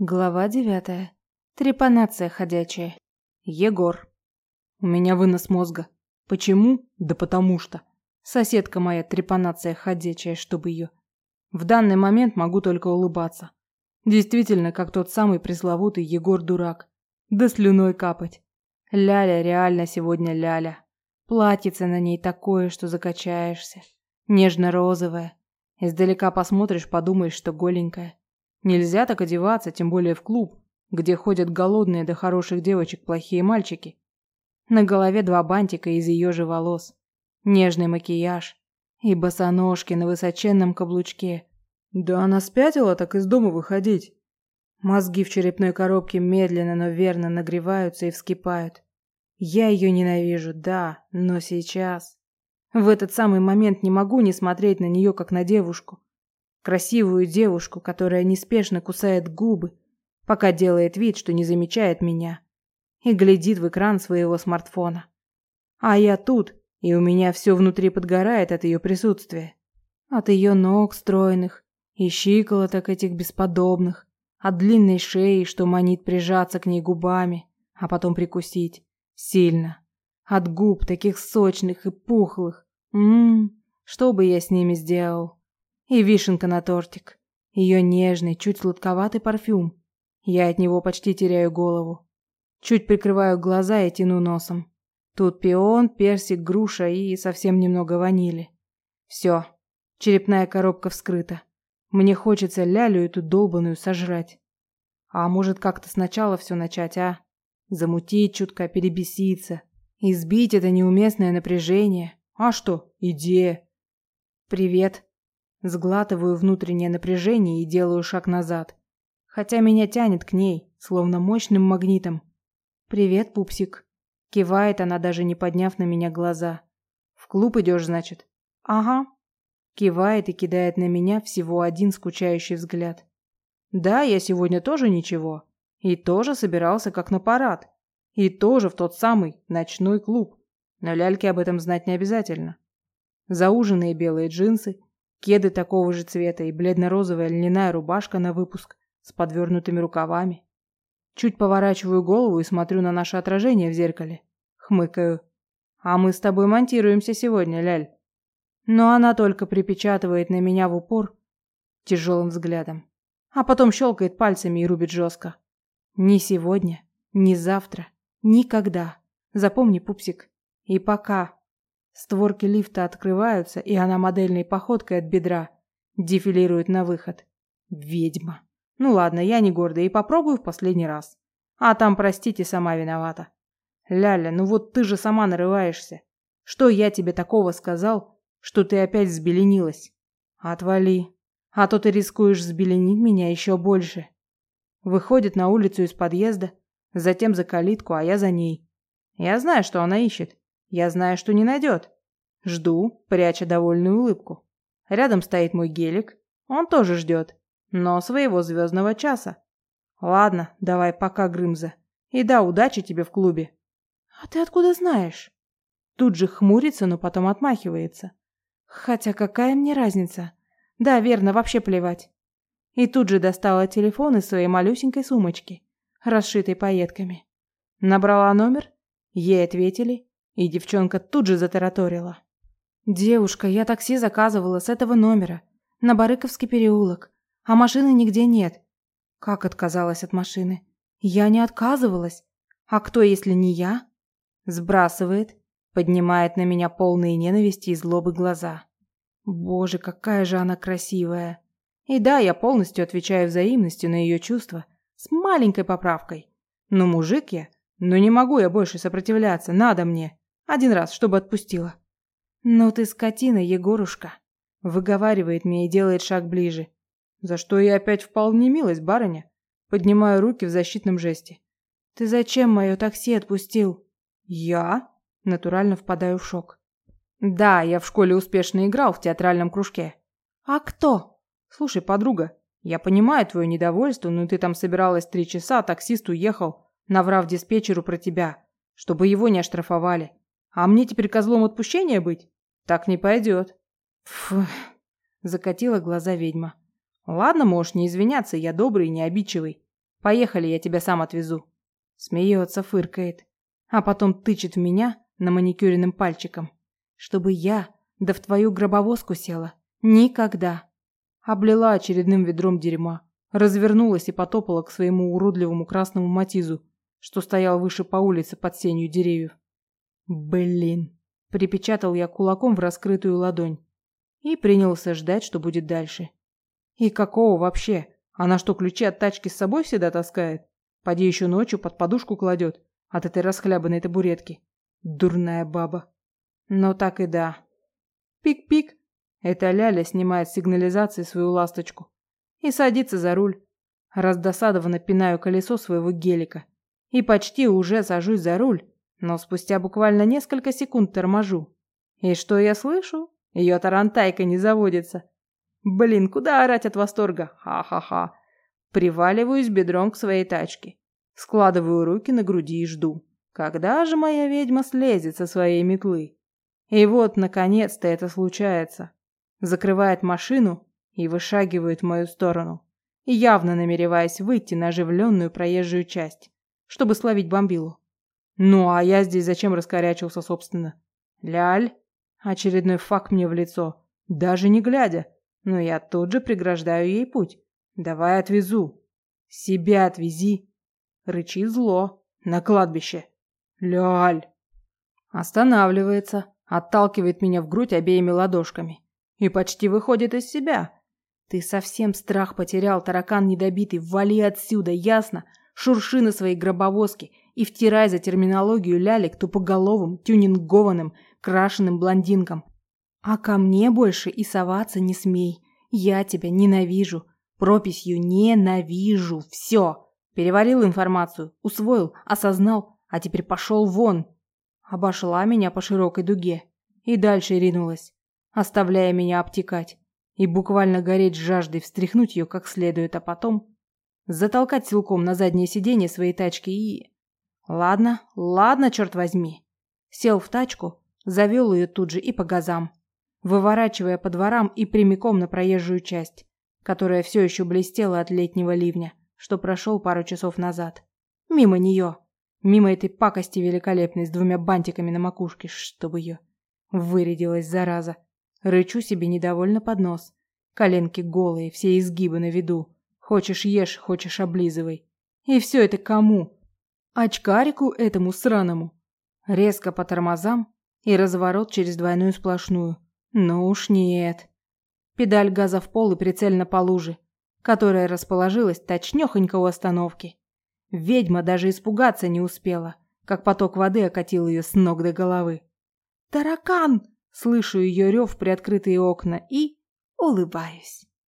Глава девятая. Трепанация ходячая. Егор. У меня вынос мозга. Почему? Да потому что. Соседка моя трепанация ходячая, чтобы ее. В данный момент могу только улыбаться. Действительно, как тот самый пресловутый Егор-дурак. Да слюной капать. Ляля реально сегодня ляля. Платьице на ней такое, что закачаешься. Нежно-розовое. Издалека посмотришь, подумаешь, что голенькая. Нельзя так одеваться, тем более в клуб, где ходят голодные до хороших девочек плохие мальчики. На голове два бантика из ее же волос, нежный макияж и босоножки на высоченном каблучке. Да она спятила так из дома выходить. Мозги в черепной коробке медленно, но верно нагреваются и вскипают. Я ее ненавижу, да, но сейчас... В этот самый момент не могу не смотреть на нее, как на девушку. Красивую девушку, которая неспешно кусает губы, пока делает вид, что не замечает меня, и глядит в экран своего смартфона. А я тут, и у меня все внутри подгорает от ее присутствия. От ее ног стройных и щиколоток этих бесподобных, от длинной шеи, что манит прижаться к ней губами, а потом прикусить. Сильно. От губ таких сочных и пухлых. Ммм, что бы я с ними сделал? И вишенка на тортик. Ее нежный, чуть сладковатый парфюм. Я от него почти теряю голову. Чуть прикрываю глаза и тяну носом. Тут пион, персик, груша и совсем немного ванили. Все. Черепная коробка вскрыта. Мне хочется лялю эту долбаную сожрать. А может как-то сначала все начать, а? Замутить чутка, перебеситься. Избить это неуместное напряжение. А что? Идея. Привет. Сглатываю внутреннее напряжение и делаю шаг назад. Хотя меня тянет к ней, словно мощным магнитом. «Привет, пупсик». Кивает она, даже не подняв на меня глаза. «В клуб идешь, значит?» «Ага». Кивает и кидает на меня всего один скучающий взгляд. «Да, я сегодня тоже ничего. И тоже собирался как на парад. И тоже в тот самый ночной клуб. Но ляльке об этом знать не обязательно. Зауженные белые джинсы, кеды такого же цвета и бледно-розовая льняная рубашка на выпуск с подвернутыми рукавами. Чуть поворачиваю голову и смотрю на наше отражение в зеркале. Хмыкаю. А мы с тобой монтируемся сегодня, Ляль. Но она только припечатывает на меня в упор тяжелым взглядом. А потом щелкает пальцами и рубит жестко. Ни сегодня, ни завтра, никогда. Запомни, пупсик. И пока. Створки лифта открываются, и она модельной походкой от бедра дефилирует на выход. Ведьма. Ну ладно, я не гордая и попробую в последний раз. А там, простите, сама виновата. Ляля, ну вот ты же сама нарываешься. Что я тебе такого сказал, что ты опять взбеленилась? Отвали. А то ты рискуешь взбеленить меня еще больше. Выходит на улицу из подъезда, затем за калитку, а я за ней. Я знаю, что она ищет. Я знаю, что не найдет. Жду, пряча довольную улыбку. Рядом стоит мой гелик. Он тоже ждет, но своего звездного часа. Ладно, давай пока, Грымза. И да, удачи тебе в клубе. А ты откуда знаешь? Тут же хмурится, но потом отмахивается. Хотя какая мне разница? Да, верно, вообще плевать. И тут же достала телефон из своей малюсенькой сумочки, расшитой пайетками. Набрала номер, ей ответили, и девчонка тут же затараторила. «Девушка, я такси заказывала с этого номера, на Барыковский переулок, а машины нигде нет». Как отказалась от машины? Я не отказывалась. А кто, если не я? Сбрасывает, поднимает на меня полные ненависти и злобы глаза. Боже, какая же она красивая. И да, я полностью отвечаю взаимностью на ее чувства, с маленькой поправкой. Но мужик я, но не могу я больше сопротивляться, надо мне. Один раз, чтобы отпустила. «Ну ты скотина, Егорушка!» Выговаривает мне и делает шаг ближе. За что я опять вполне милость, барыня. Поднимаю руки в защитном жесте. «Ты зачем мое такси отпустил?» «Я?» Натурально впадаю в шок. «Да, я в школе успешно играл в театральном кружке». «А кто?» «Слушай, подруга, я понимаю твое недовольство, но ты там собиралась три часа, таксист уехал, наврав диспетчеру про тебя, чтобы его не оштрафовали. А мне теперь козлом отпущения быть? Так не пойдет. Фу, закатила глаза ведьма. Ладно, можешь не извиняться, я добрый и не обидчивый. Поехали, я тебя сам отвезу. Смеется, фыркает, а потом тычет в меня на маникюренным пальчиком. Чтобы я, да в твою гробовозку села. Никогда. Облила очередным ведром дерьма, развернулась и потопала к своему уродливому красному матизу, что стоял выше по улице под сенью деревьев. Блин. Припечатал я кулаком в раскрытую ладонь и принялся ждать, что будет дальше. И какого вообще? Она что, ключи от тачки с собой всегда таскает? Поди еще ночью под подушку кладет от этой расхлябанной табуретки. Дурная баба. Но так и да. Пик-пик. Эта Ляля снимает с сигнализации свою ласточку и садится за руль. Раздосадованно пинаю колесо своего гелика и почти уже сажусь за руль, но спустя буквально несколько секунд торможу. И что я слышу? Ее тарантайка не заводится. Блин, куда орать от восторга? Ха-ха-ха. Приваливаюсь бедром к своей тачке. Складываю руки на груди и жду. Когда же моя ведьма слезет со своей метлы? И вот, наконец-то, это случается. Закрывает машину и вышагивает в мою сторону, явно намереваясь выйти на оживленную проезжую часть, чтобы словить бомбилу. Ну, а я здесь зачем раскорячился, собственно? Ляль? Очередной факт мне в лицо. Даже не глядя. Но я тут же преграждаю ей путь. Давай отвезу. Себя отвези. Рычи зло. На кладбище. Ляль. Останавливается. Отталкивает меня в грудь обеими ладошками. И почти выходит из себя. Ты совсем страх потерял, таракан недобитый. Вали отсюда, ясно? Шурши на своей гробовозке и втирай за терминологию лялек тупоголовым, тюнингованным, крашеным блондинкам. А ко мне больше и соваться не смей. Я тебя ненавижу. Прописью ненавижу. Все. Переварил информацию, усвоил, осознал, а теперь пошел вон. Обошла меня по широкой дуге и дальше ринулась, оставляя меня обтекать и буквально гореть жаждой встряхнуть ее как следует, а потом затолкать силком на заднее сиденье своей тачки и... Ладно, ладно, черт возьми. Сел в тачку, завел ее тут же и по газам выворачивая по дворам и прямиком на проезжую часть, которая все еще блестела от летнего ливня, что прошел пару часов назад. Мимо нее. Мимо этой пакости великолепной с двумя бантиками на макушке, чтобы ее... Вырядилась, зараза. Рычу себе недовольно под нос. Коленки голые, все изгибы на виду. Хочешь ешь, хочешь облизывай. И все это кому? Очкарику этому сраному. Резко по тормозам и разворот через двойную сплошную. Ну уж нет. Педаль газа в пол и прицельно по луже, которая расположилась точнёхонько у остановки. Ведьма даже испугаться не успела, как поток воды окатил ее с ног до головы. «Таракан!» Слышу ее рев приоткрытые окна и улыбаюсь.